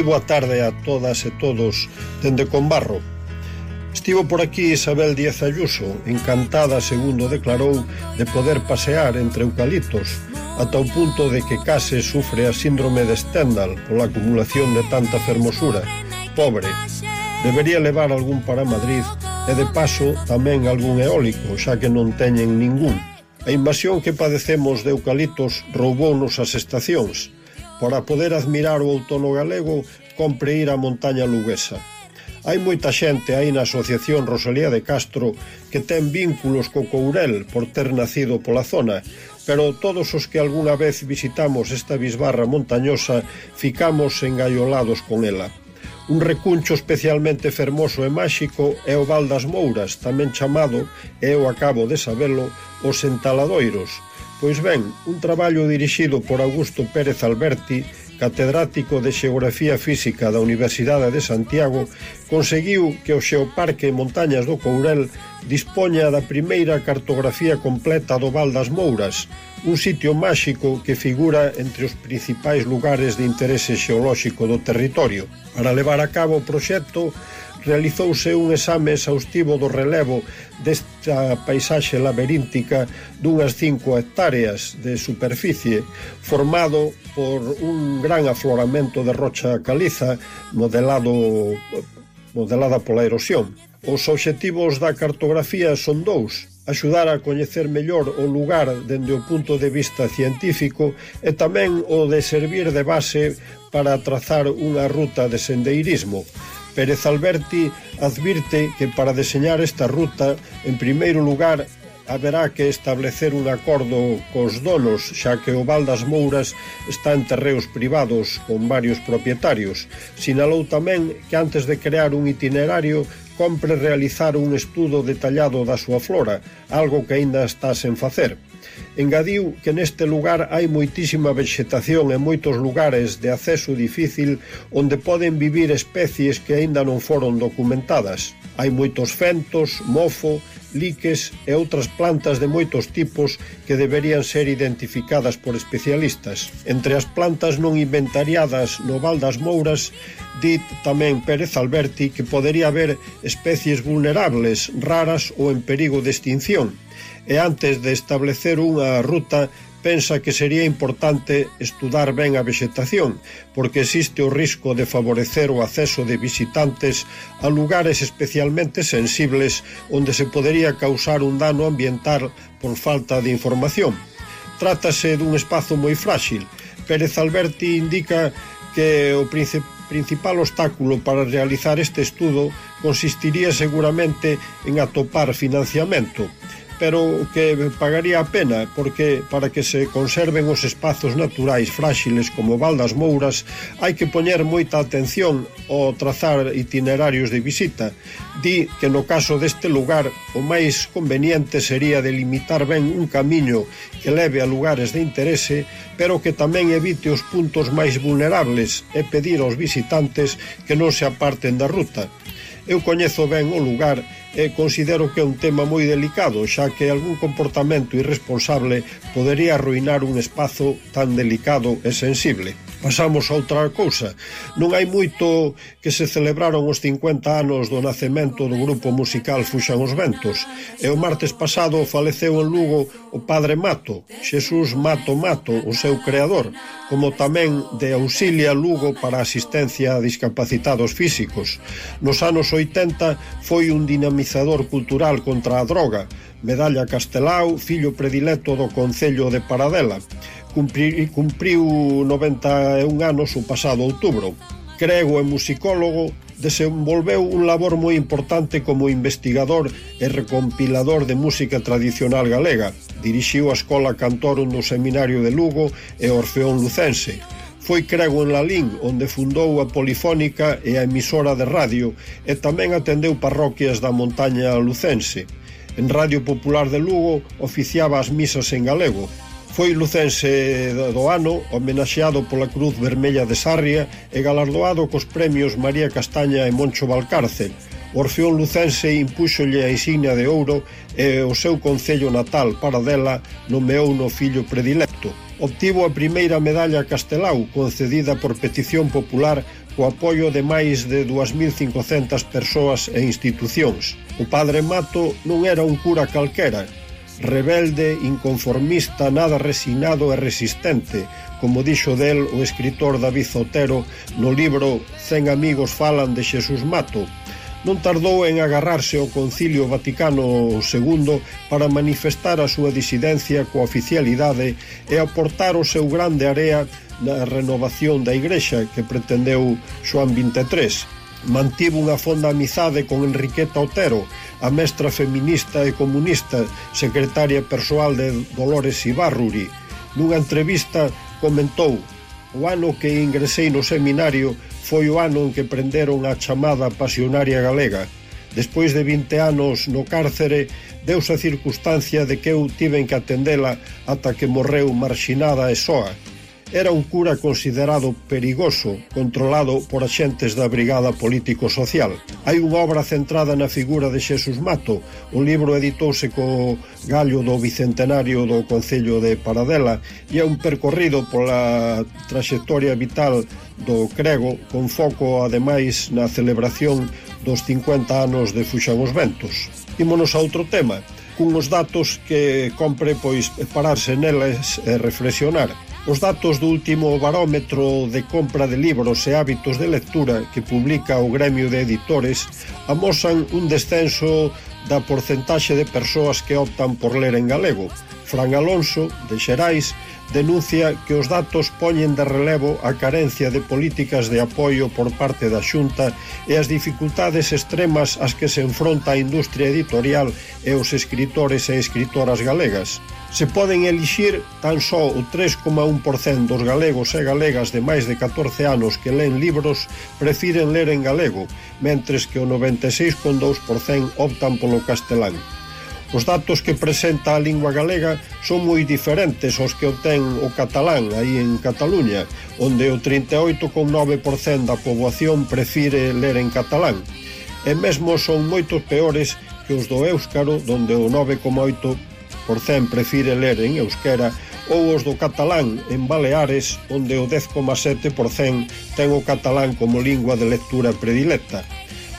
Moi boa tarde a todas e todos dende Conbarro. Estivo por aquí Isabel Díaz Ayuso, encantada, segundo declarou, de poder pasear entre eucaliptos, ata o punto de que case sufre a síndrome de Stendhal pola acumulación de tanta fermosura. Pobre, debería levar algún para Madrid e de paso tamén algún eólico, xa que non teñen ningún. A invasión que padecemos de eucaliptos roubounos as estacións, Para poder admirar o outono galego, compre ir á montaña luguesa. Hai moita xente aí na Asociación Rosalía de Castro que ten vínculos co Courel por ter nacido pola zona, pero todos os que algunha vez visitamos esta bisbarra montañosa ficamos engaiolados con ela. Un recuncho especialmente fermoso e máxico é o Val das Mouras, tamén chamado, e eu acabo de sabelo, os Entaladoiros, Pois ben, un traballo dirixido por Augusto Pérez Alberti, catedrático de Xeografía Física da Universidade de Santiago, conseguiu que o Xeoparque Montañas do Courel dispoña da primeira cartografía completa do Val das Mouras, un sitio máxico que figura entre os principais lugares de interese xeolóxico do territorio. Para levar a cabo o proxecto, realizouse un exame exhaustivo do relevo desta paisaxe laberíntica dunhas 5 hectáreas de superficie, formado por un gran afloramento de rocha caliza modelado modelada pola erosión. Os obxectivos da cartografía son dous, axudar a coñecer mellor o lugar dende o punto de vista científico e tamén o de servir de base para trazar unha ruta de sendeirismo, Pérez Alberti advirte que para deseñar esta ruta, en primeiro lugar, haberá que establecer un acordo cos donos, xa que o Val das Mouras está en terreos privados con varios propietarios. Sinalou tamén que antes de crear un itinerario compre realizar un estudo detallado da súa flora, algo que aínda está sen facer. Engadiu que neste lugar hai moitísima vegetación e moitos lugares de acceso difícil onde poden vivir especies que aínda non foron documentadas. Hai moitos fentos, mofo liques e outras plantas de moitos tipos que deberían ser identificadas por especialistas. Entre as plantas non inventariadas no Val das Mouras, dit tamén Pérez Alberti que podería haber especies vulnerables, raras ou en perigo de extinción. E antes de establecer unha ruta pensa que sería importante estudar ben a vexetación, porque existe o risco de favorecer o acceso de visitantes a lugares especialmente sensibles onde se podería causar un dano ambiental por falta de información. Trátase dun espazo moi fráxil. Pérez Alberti indica que o principal principal obstáculo para realizar este estudo consistiría seguramente en atopar financiamento, pero que pagaría a pena porque para que se conserven os espazos naturais fráxiles como Valdas Mouras hai que poñer moita atención ao trazar itinerarios de visita. Di que no caso deste lugar o máis conveniente sería delimitar ben un camiño que leve a lugares de interese, pero que tamén evite os puntos máis vulnerables e pedir aos visitantes que non se aparten da ruta. Eu coñezo ben o lugar e considero que é un tema moi delicado, xa que algún comportamento irresponsable podería arruinar un espazo tan delicado e sensible. Pasamos a outra cousa. Non hai moito que se celebraron os 50 anos do nacemento do grupo musical Fuxan os Ventos e o martes pasado faleceu en Lugo o padre Mato, Xesús Mato Mato, o seu creador, como tamén de auxilia Lugo para a asistencia a discapacitados físicos. Nos anos 80 foi un dinamizador cultural contra a droga, medalla Castelao, fillo predilecto do Concello de Paradela. Cumpri, cumpriu 91 anos o pasado outubro. Crego e musicólogo desenvolveu un labor moi importante como investigador e recompilador de música tradicional galega. Dirixiu a Escola Cantorum no Seminario de Lugo e Orfeón Lucense. Foi crego en Lalín, onde fundou a Polifónica e a emisora de radio, e tamén atendeu parroquias da montaña lucense. En Radio Popular de Lugo oficiaba as misas en galego, foi lucense do ano, homenaxeado pola Cruz Vermella de Sarria e galardoado cos premios María Castaña e Moncho Valcárcel. O Orfeón Lucense impúxolle a insignia de ouro e o seu concello natal para dela nomeou no fillo predilecto. Obtivo a primeira medalla Castelau, concedida por petición popular co apoio de máis de 2.500 persoas e institucións. O padre Mato non era un cura calquera, rebelde, inconformista, nada resignado e resistente, como dixo del o escritor David Zotero no libro Cen amigos falan de Xesús Mato, non tardou en agarrarse ao Concilio Vaticano II para manifestar a súa disidencia coa oficialidade e aportar o seu grande area na renovación da Igrexa que pretendeu Xoan 23 Mantivo unha fonda amizade con Enriqueta Otero, a mestra feminista e comunista, secretaria persoal de Dolores Ibarruri. Nunha entrevista comentou O ano que ingresei no seminario foi o ano en que prenderon a chamada pasionaria galega. Despois de 20 anos no cárcere, deus a circunstancia de que eu tiven que atendela ata que morreu marxinada e soa era un cura considerado perigoso, controlado por axentes da Brigada Político-Social. Hai unha obra centrada na figura de Xesús Mato. O libro editouse co gallo do Bicentenario do Concello de Paradela e é un percorrido pola traxectoria vital do Crego con foco, ademais, na celebración dos 50 anos de Fuxan os Ventos. Imonos a outro tema, cunhos datos que compre pois pararse neles e reflexionar. Os datos do último barómetro de compra de libros e hábitos de lectura que publica o Gremio de Editores amosan un descenso da porcentaxe de persoas que optan por ler en galego, Fran Alonso, de Xerais, denuncia que os datos poñen de relevo a carencia de políticas de apoio por parte da Xunta e as dificultades extremas ás que se enfronta a industria editorial e os escritores e escritoras galegas. Se poden elixir tan só o 3,1% dos galegos e galegas de máis de 14 anos que leen libros prefiren ler en galego, mentres que o 96,2% optan polo castelán. Os datos que presenta a lingua galega son moi diferentes aos que obtén o catalán aí en Cataluña, onde o 38,9% da poboación prefire ler en catalán. E mesmo son moitos peores que os do éuscaro, onde o 9,8% prefire ler en euskera, ou os do catalán en Baleares, onde o 10,7% ten o catalán como lingua de lectura predilecta.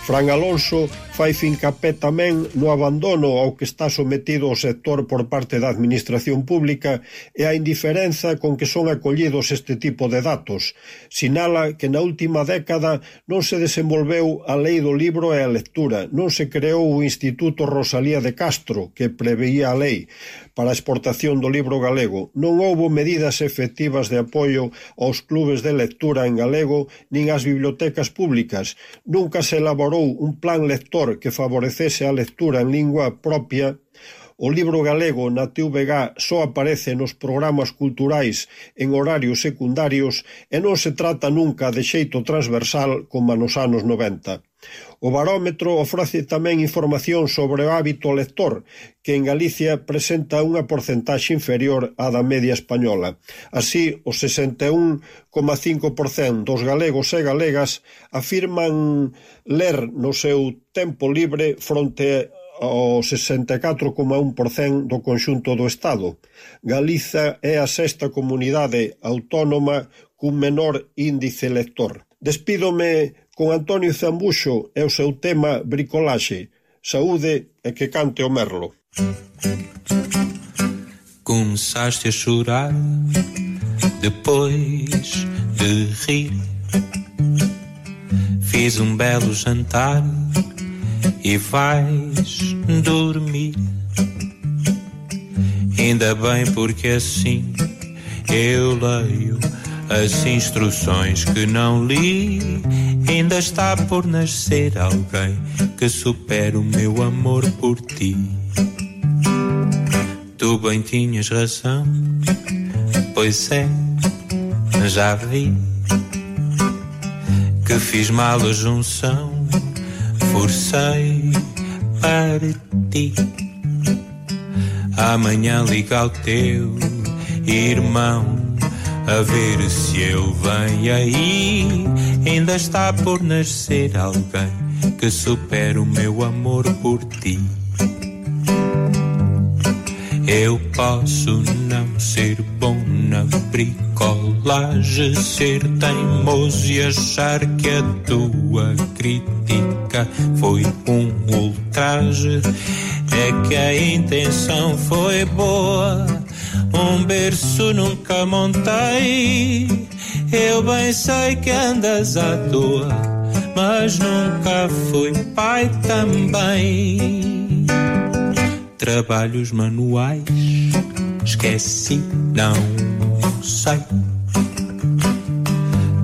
Fran Alonso fai fincapé tamén no abandono ao que está sometido o sector por parte da administración pública e a indiferenza con que son acollidos este tipo de datos. Sinala que na última década non se desenvolveu a lei do libro e a lectura, non se creou o Instituto Rosalía de Castro, que preveía a lei para a exportación do libro galego, non houbo medidas efectivas de apoio aos clubes de lectura en galego nin ás bibliotecas públicas, nunca se elaborou un plan lector que favorece la lectura en lengua propia O libro galego na TVG só aparece nos programas culturais en horarios secundarios e non se trata nunca de xeito transversal como nos anos 90. O barómetro ofrece tamén información sobre o hábito lector, que en Galicia presenta unha porcentaxe inferior á da media española. Así, o 61,5% dos galegos e galegas afirman ler no seu tempo libre fronte ao 64,1% do conxunto do Estado. Galiza é a sexta comunidade autónoma cun menor índice lector. Despídome con Antonio Zambuxo e o seu tema bricolaxe, saúde e que cante o merlo. Começaste a chorar depois de rir Fiz um belo jantar e vais dormir. Ainda bem porque assim eu leio as instruções que não li. Ainda está por nascer alguém que supere o meu amor por ti. Tu bem tinhas razão, pois é, já vi que fiz mal a junção, forcei para ti. Amanhã liga ao teu irmão a ver se ele vem aí. Ainda está por nascer alguém que supere o meu amor por ti. Eu posso não ser bom na bricolagem, ser teimoso e achar que a tua crítica foi um ultraje. É que a intenção foi boa, um berço nunca montei. Eu bem sei que andas à toa, mas nunca fui pai também trabalhos manuais. Esqueci, não sei.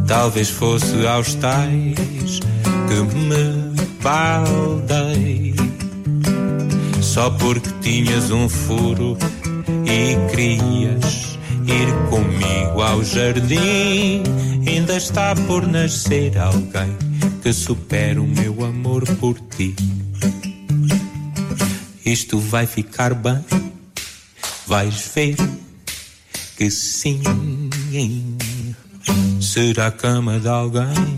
Talvez fosse aos tais que me baldei. Só porque tinhas um furo e querias ir comigo ao jardim. Ainda está por nascer alguém que supera o meu amor por ti. Isto vai ficar bem, vais ver que sim. Será a cama de alguém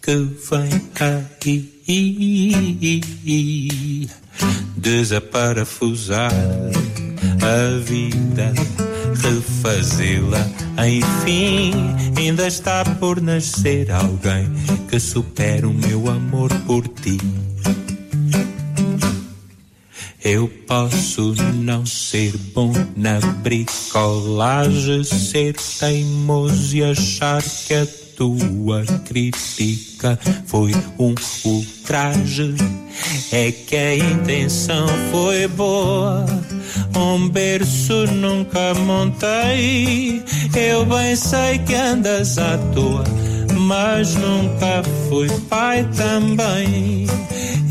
que vem aí desaparafusar a vida, refazê-la. Enfim, ainda está por nascer alguém que supera o meu amor por ti. Eu posso não ser bom na bricolagem, ser teimoso e achar que a tua crítica foi um ultraje. É que a intenção foi boa, um berço nunca montei. Eu bem sei que andas à toa, mas nunca fui pai também.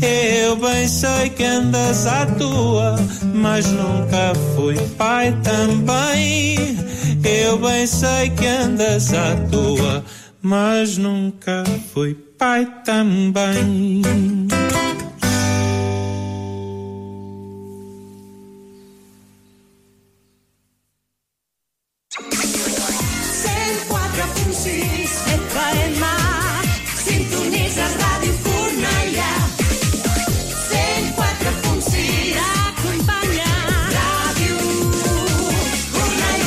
Eu bem sei que andas à tua mas nunca fui pai também. Eu bem sei que andas à tua mas nunca fui pai também.